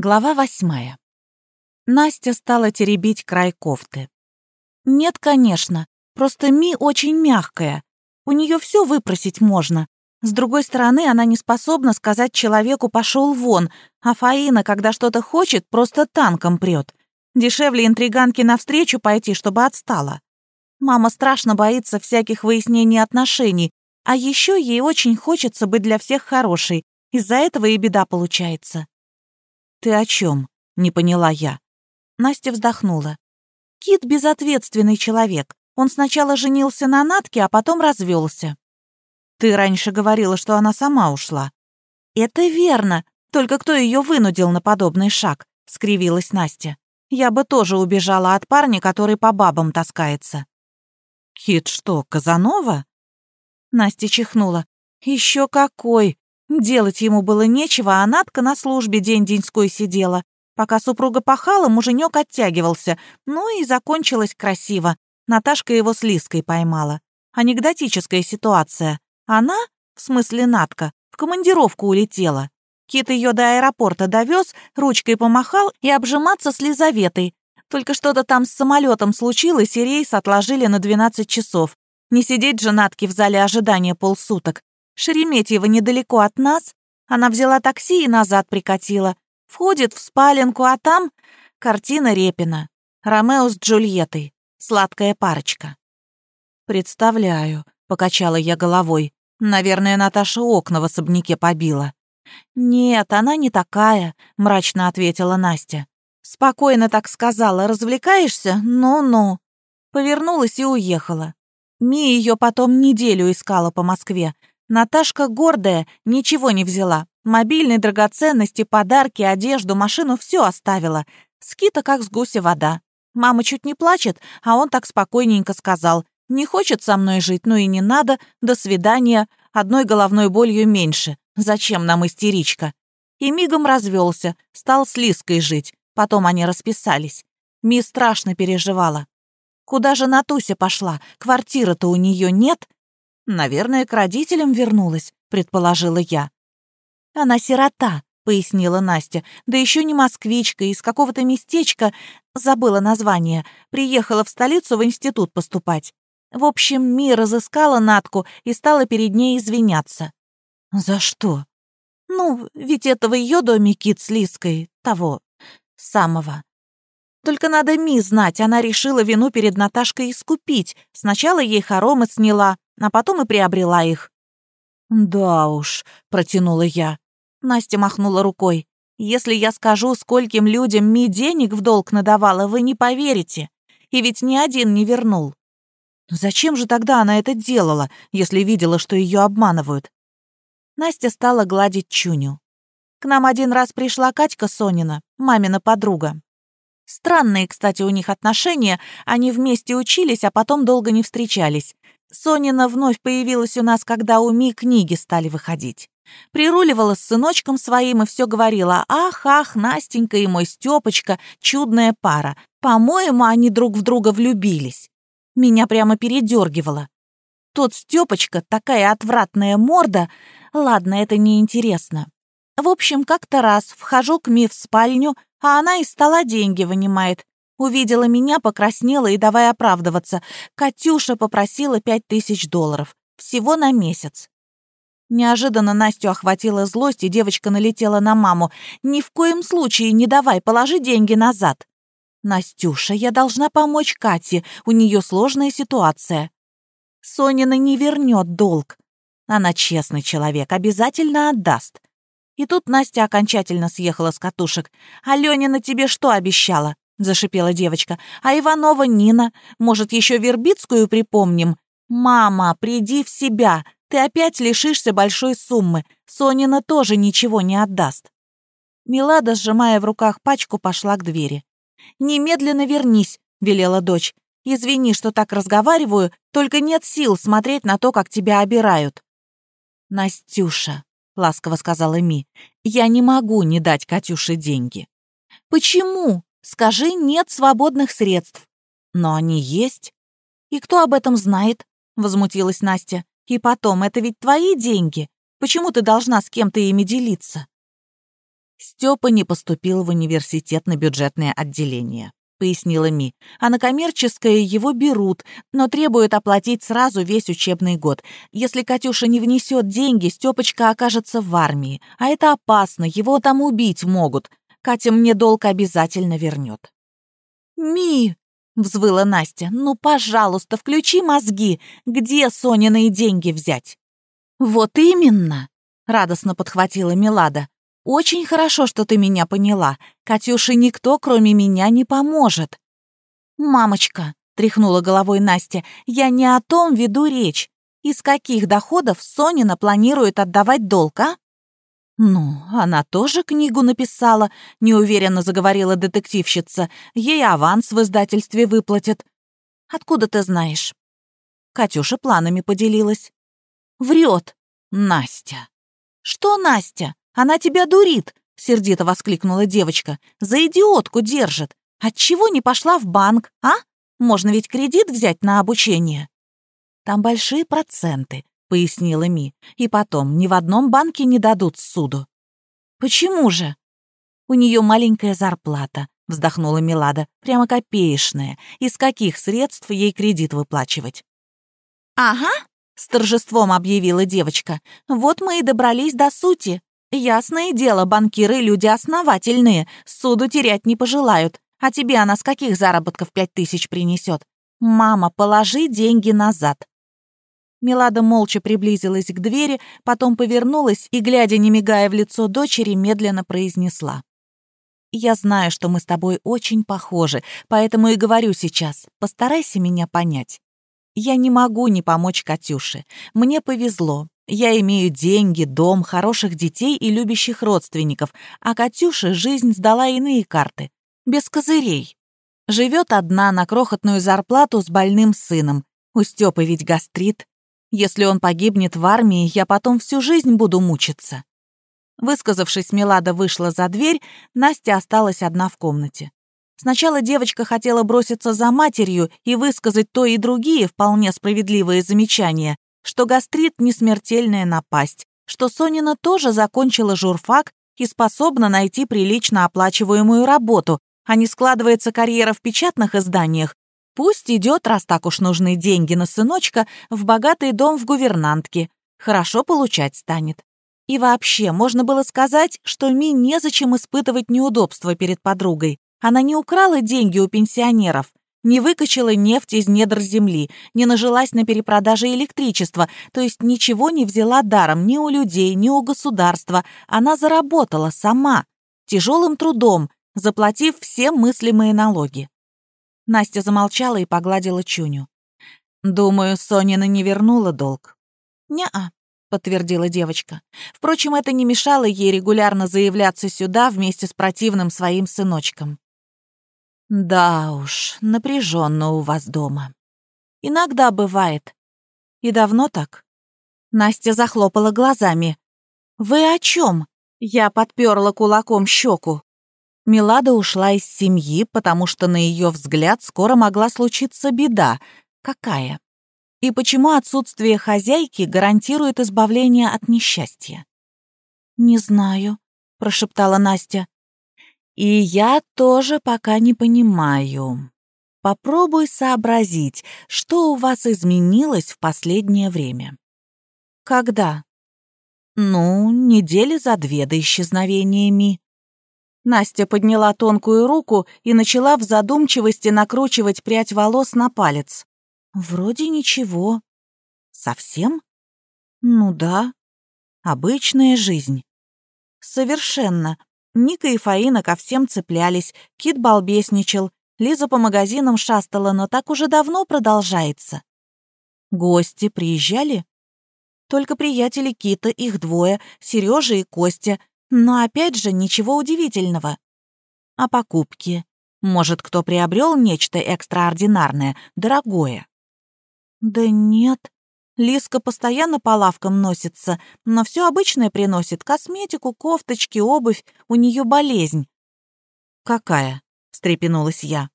Глава восьмая. Настя стала теребить край кофты. «Нет, конечно, просто Ми очень мягкая. У нее все выпросить можно. С другой стороны, она не способна сказать человеку «пошел вон», а Фаина, когда что-то хочет, просто танком прет. Дешевле интриганки навстречу пойти, чтобы отстала. Мама страшно боится всяких выяснений отношений, а еще ей очень хочется быть для всех хорошей. Из-за этого и беда получается. «Ты о чем? не поняла я. Настя вздохнула. «Кит — безответственный человек. Он сначала женился на Натке, а потом развелся. Ты раньше говорила, что она сама ушла». «Это верно. Только кто ее вынудил на подобный шаг?» — скривилась Настя. «Я бы тоже убежала от парня, который по бабам таскается». «Кит что, Казанова?» Настя чихнула. Еще какой! Делать ему было нечего, а Натка на службе день-деньской сидела. Пока супруга пахала, муженек оттягивался. Ну и закончилось красиво. Наташка его с Лиской поймала. Анекдотическая ситуация. Она, в смысле Натка, в командировку улетела. Кит ее до аэропорта довез, ручкой помахал и обжиматься с Лизаветой. Только что-то там с самолетом случилось, и рейс отложили на 12 часов. Не сидеть же Натке в зале ожидания полсуток. Шереметьево недалеко от нас. Она взяла такси и назад прикатила. Входит в спаленку, а там картина Репина. Ромео с Джульеттой. Сладкая парочка. «Представляю», — покачала я головой. «Наверное, Наташа окна в особняке побила». «Нет, она не такая», — мрачно ответила Настя. «Спокойно так сказала. Развлекаешься? Ну-ну». Повернулась и уехала. Ми ее потом неделю искала по Москве. Наташка гордая, ничего не взяла. Мобильные драгоценности, подарки, одежду, машину все оставила. Скита как с гуся вода. Мама чуть не плачет, а он так спокойненько сказал. Не хочет со мной жить, ну и не надо. До свидания. Одной головной болью меньше. Зачем нам истеричка? И мигом развелся, стал с Лиской жить. Потом они расписались. Ми страшно переживала. Куда же Натуся пошла? Квартиры-то у нее нет? «Наверное, к родителям вернулась», — предположила я. «Она сирота», — пояснила Настя, «да еще не москвичка, из какого-то местечка, забыла название, приехала в столицу в институт поступать. В общем, Ми разыскала Натку и стала перед ней извиняться». «За что?» «Ну, ведь это в ее доме кит с Лиской, того, самого. Только надо Ми знать, она решила вину перед Наташкой искупить. Сначала ей хоромы сняла, а потом и приобрела их». «Да уж», — протянула я. Настя махнула рукой. «Если я скажу, скольким людям Ми денег в долг надавала, вы не поверите. И ведь ни один не вернул». «Зачем же тогда она это делала, если видела, что ее обманывают?» Настя стала гладить Чуню. К нам один раз пришла Катька Сонина, мамина подруга. Странные, кстати, у них отношения, они вместе учились, а потом долго не встречались. Сонина вновь появилась у нас, когда у Ми книги стали выходить. Прируливала с сыночком своим и все говорила «Ах, ах, Настенька и мой Степочка, чудная пара. По-моему, они друг в друга влюбились». Меня прямо передергивало. Тот Степочка, такая отвратная морда. Ладно, это неинтересно. В общем, как-то раз вхожу к Ми в спальню, а она из стола деньги вынимает. Увидела меня, покраснела и давай оправдываться. Катюша попросила пять тысяч долларов. Всего на месяц. Неожиданно Настю охватила злость, и девочка налетела на маму. «Ни в коем случае не давай, положи деньги назад». «Настюша, я должна помочь Кате, у нее сложная ситуация». «Сонина не вернет долг. Она честный человек, обязательно отдаст». И тут Настя окончательно съехала с катушек. «Алёнина тебе что обещала?» — зашипела девочка. «А Иванова Нина? Может, еще Вербицкую припомним? Мама, приди в себя! Ты опять лишишься большой суммы. Сонина тоже ничего не отдаст». Милада, сжимая в руках пачку, пошла к двери. «Немедленно вернись», — велела дочь. «Извини, что так разговариваю, только нет сил смотреть на то, как тебя обирают». «Настюша», — ласково сказала Ми, — «я не могу не дать Катюше деньги». «Почему?» Скажи, нет свободных средств. Но они есть. И кто об этом знает? Возмутилась Настя. И потом, это ведь твои деньги. Почему ты должна с кем-то ими делиться? Степа не поступил в университет на бюджетное отделение. — пояснила Ми. «А на коммерческое его берут, но требуют оплатить сразу весь учебный год. Если Катюша не внесет деньги, Степочка окажется в армии. А это опасно, его там убить могут. Катя мне долг обязательно вернет». «Ми!» — взвыла Настя. «Ну, пожалуйста, включи мозги. Где Сонины деньги взять?» «Вот именно!» — радостно подхватила Милада. Очень хорошо, что ты меня поняла. Катюше никто, кроме меня, не поможет». «Мамочка», — тряхнула головой Настя, — «я не о том веду речь. Из каких доходов Сонина планирует отдавать долг, а?» «Ну, она тоже книгу написала», — неуверенно заговорила детективщица. «Ей аванс в издательстве выплатят». «Откуда ты знаешь?» Катюша планами поделилась. «Врет, Настя». «Что Настя?» Она тебя дурит!» — сердито воскликнула девочка. «За идиотку держит! Отчего не пошла в банк, а? Можно ведь кредит взять на обучение». «Там большие проценты», — пояснила Ми. «И потом, ни в одном банке не дадут суду». «Почему же?» «У нее маленькая зарплата», — вздохнула Милада. «Прямо копеечная. Из каких средств ей кредит выплачивать?» «Ага», — с торжеством объявила девочка. «Вот мы и добрались до сути. «Ясное дело, банкиры — люди основательные, суду терять не пожелают. А тебе она с каких заработков пять тысяч принесет? Мама, положи деньги назад». Милада молча приблизилась к двери, потом повернулась и, глядя, не мигая в лицо дочери, медленно произнесла. «Я знаю, что мы с тобой очень похожи, поэтому и говорю сейчас. Постарайся меня понять. Я не могу не помочь Катюше. Мне повезло. Я имею деньги, дом, хороших детей и любящих родственников, а Катюше жизнь сдала иные карты. Без козырей. Живет одна на крохотную зарплату с больным сыном. У Степы ведь гастрит. Если он погибнет в армии, я потом всю жизнь буду мучиться. Высказавшись, Милада вышла за дверь, Настя осталась одна в комнате. Сначала девочка хотела броситься за матерью и высказать то и другие вполне справедливые замечания, что гастрит — не смертельная напасть, что Сонина тоже закончила журфак и способна найти прилично оплачиваемую работу, а не складывается карьера в печатных изданиях. Пусть идет, раз так уж нужны деньги на сыночка, в богатый дом в гувернантке. Хорошо получать станет. И вообще, можно было сказать, что Ми незачем испытывать неудобства перед подругой. Она не украла деньги у пенсионеров, не выкачала нефть из недр земли, не нажилась на перепродаже электричества, то есть ничего не взяла даром ни у людей, ни у государства. Она заработала сама, тяжелым трудом, заплатив все мыслимые налоги. Настя замолчала и погладила Чуню. «Думаю, Сонина не вернула долг». «Не-а», — подтвердила девочка. Впрочем, это не мешало ей регулярно заявляться сюда вместе с противным своим сыночком. Да уж, напряженно у вас дома. Иногда бывает. И давно так? Настя захлопала глазами. Вы о чем? Я подперла кулаком щеку. Милада ушла из семьи, потому что, на ее взгляд, скоро могла случиться беда. Какая? И почему отсутствие хозяйки гарантирует избавление от несчастья? «Не знаю», — прошептала Настя. И я тоже пока не понимаю. Попробуй сообразить, что у вас изменилось в последнее время. Когда? Ну, недели за две до исчезновения Ми. Настя подняла тонкую руку и начала в задумчивости накручивать прядь волос на палец. Вроде ничего. Совсем? Ну да. Обычная жизнь. Совершенно. Ника и Фаина ко всем цеплялись, Кит балбесничал, Лиза по магазинам шастала, но так уже давно продолжается. Гости приезжали? Только приятели Кита, их двое, Сережа и Костя, но опять же ничего удивительного. А покупки? Может, кто приобрел нечто экстраординарное, дорогое? Да нет, Лиска постоянно по лавкам носится, но все обычное приносит. Косметику, кофточки, обувь. У нее болезнь. «Какая?» — встрепенулась я.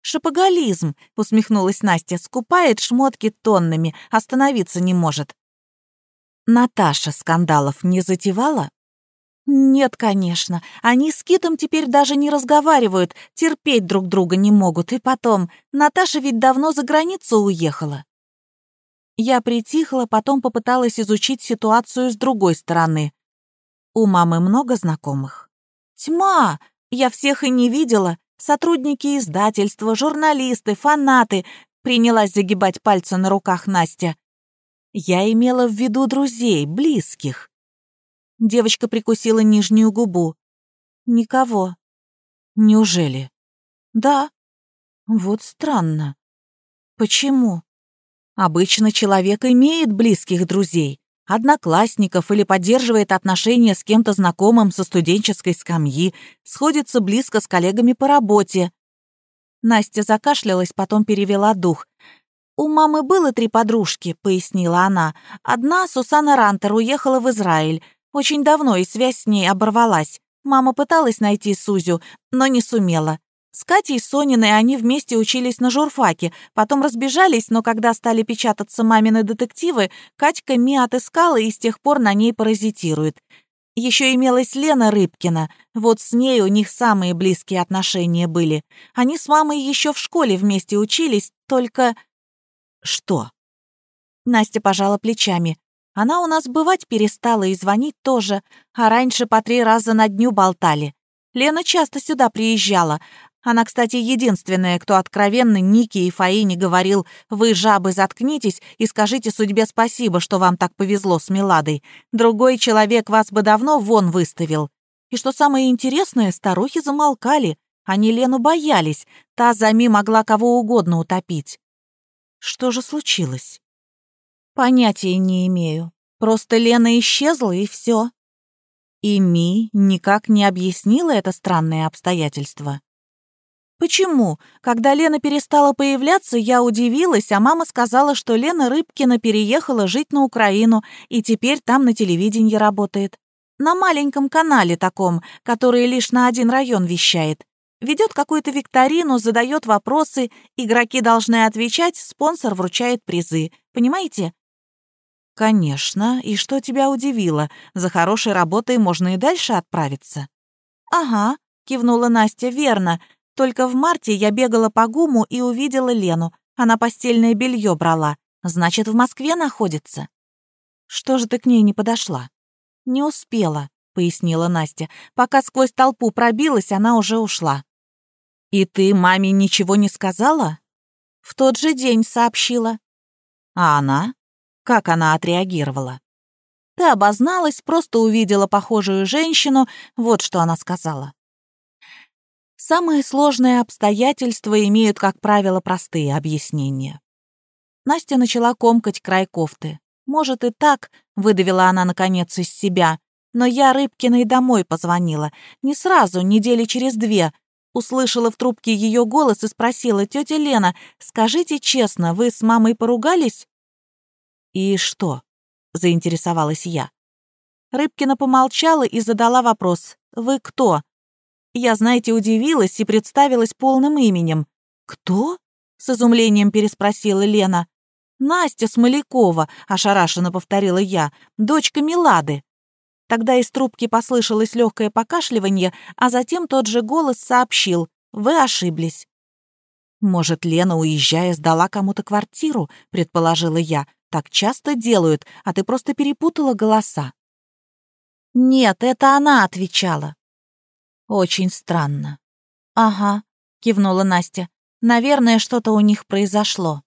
«Шопоголизм», — усмехнулась Настя, скупает шмотки тоннами, остановиться не может. Наташа скандалов не затевала? Нет, конечно. Они с Китом теперь даже не разговаривают, терпеть друг друга не могут. И потом, Наташа ведь давно за границу уехала. Я притихла, потом попыталась изучить ситуацию с другой стороны. У мамы много знакомых? Тьма! Я всех и не видела. Сотрудники издательства, журналисты, фанаты. Принялась загибать пальцы на руках Настя. Я имела в виду друзей, близких. Девочка прикусила нижнюю губу. Никого. Неужели? Да. Вот странно. Почему? Обычно человек имеет близких друзей, одноклассников или поддерживает отношения с кем-то знакомым со студенческой скамьи, сходится близко с коллегами по работе. Настя закашлялась, потом перевела дух. «У мамы было три подружки», — пояснила она. «Одна, Сусана Рантер, уехала в Израиль. Очень давно, и связь с ней оборвалась. Мама пыталась найти Сузю, но не сумела. С Катей Сониной они вместе учились на журфаке, потом разбежались, но когда стали печататься мамины детективы, Катька Ми отыскала и с тех пор на ней паразитирует. Еще имелась Лена Рыбкина, вот с ней у них самые близкие отношения были. Они с мамой еще в школе вместе учились, только... Что? Настя пожала плечами. Она у нас бывать перестала и звонить тоже, а раньше по три раза на дню болтали. Лена часто сюда приезжала, она, кстати, единственная, кто откровенно Нике и Фаине говорил «Вы, жабы, заткнитесь и скажите судьбе спасибо, что вам так повезло с Меладой. Другой человек вас бы давно вон выставил». И что самое интересное, старухи замолкали. Они Лену боялись. Та за Ми могла кого угодно утопить. Что же случилось? Понятия не имею. Просто Лена исчезла, и все. И Ми никак не объяснила это странное обстоятельство. Почему? Когда Лена перестала появляться, я удивилась, а мама сказала, что Лена Рыбкина переехала жить на Украину и теперь там на телевидении работает. На маленьком канале таком, который лишь на один район вещает. Ведет какую-то викторину, задает вопросы, игроки должны отвечать, спонсор вручает призы. Понимаете? Конечно. И что тебя удивило? За хорошей работой можно и дальше отправиться. Ага, кивнула Настя, верно. Только в марте я бегала по ГУМу и увидела Лену. Она постельное белье брала. Значит, в Москве находится. Что же ты к ней не подошла? Не успела, пояснила Настя. Пока сквозь толпу пробилась, она уже ушла. И ты маме ничего не сказала? В тот же день сообщила. А она? Как она отреагировала? Ты обозналась, просто увидела похожую женщину, вот что она сказала. Самые сложные обстоятельства имеют, как правило, простые объяснения. Настя начала комкать край кофты. «Может, и так», — выдавила она, наконец, из себя. «Но я Рыбкиной домой позвонила. Не сразу, недели через две. Услышала в трубке ее голос и спросила, «Тетя Лена, скажите честно, вы с мамой поругались?» «И что?» — заинтересовалась я. Рыбкина помолчала и задала вопрос, «Вы кто?» Я, знаете, удивилась и представилась полным именем. «Кто?» — с изумлением переспросила Лена. «Настя Смолякова», — ошарашенно повторила я, — «дочка Милады». Тогда из трубки послышалось легкое покашливание, а затем тот же голос сообщил «Вы ошиблись». «Может, Лена, уезжая, сдала кому-то квартиру?» — предположила я. «Так часто делают, а ты просто перепутала голоса». «Нет, это она отвечала. Очень странно. Ага, кивнула Настя. Наверное, что-то у них произошло.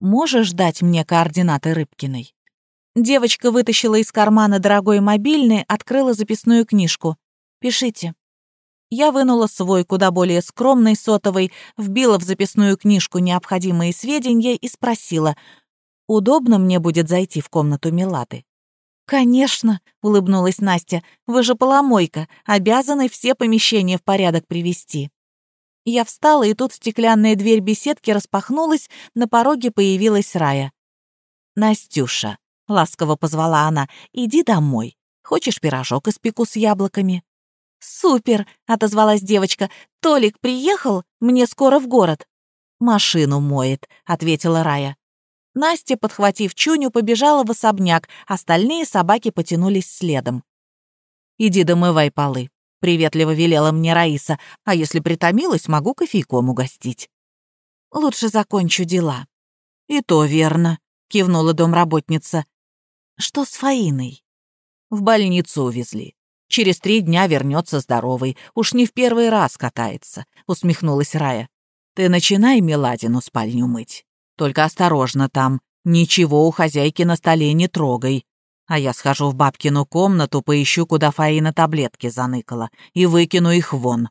Можешь дать мне координаты Рыбкиной? Девочка вытащила из кармана дорогой мобильный, открыла записную книжку. Пишите. Я вынула свой, куда более скромный сотовый, вбила в записную книжку необходимые сведения и спросила, удобно мне будет зайти в комнату Милаты. «Конечно», — улыбнулась Настя, — «вы же поломойка, обязаны все помещения в порядок привести». Я встала, и тут стеклянная дверь беседки распахнулась, на пороге появилась Рая. «Настюша», — ласково позвала она, — «иди домой. Хочешь пирожок испеку с яблоками?» «Супер!» — отозвалась девочка. «Толик приехал? Мне скоро в город». «Машину моет», — ответила Рая. Настя, подхватив Чуню, побежала в особняк, остальные собаки потянулись следом. Иди домывай полы. Приветливо велела мне Раиса, а если притомилась, могу кофейком угостить. Лучше закончу дела. И то верно, кивнула домработница. Что с Фаиной? В больницу увезли. Через три дня вернется здоровый. Уж не в первый раз катается», — усмехнулась Рая. «Ты начинай Меладину спальню мыть. Только осторожно там. Ничего у хозяйки на столе не трогай. А я схожу в бабкину комнату, поищу, куда Фаина таблетки заныкала, и выкину их вон.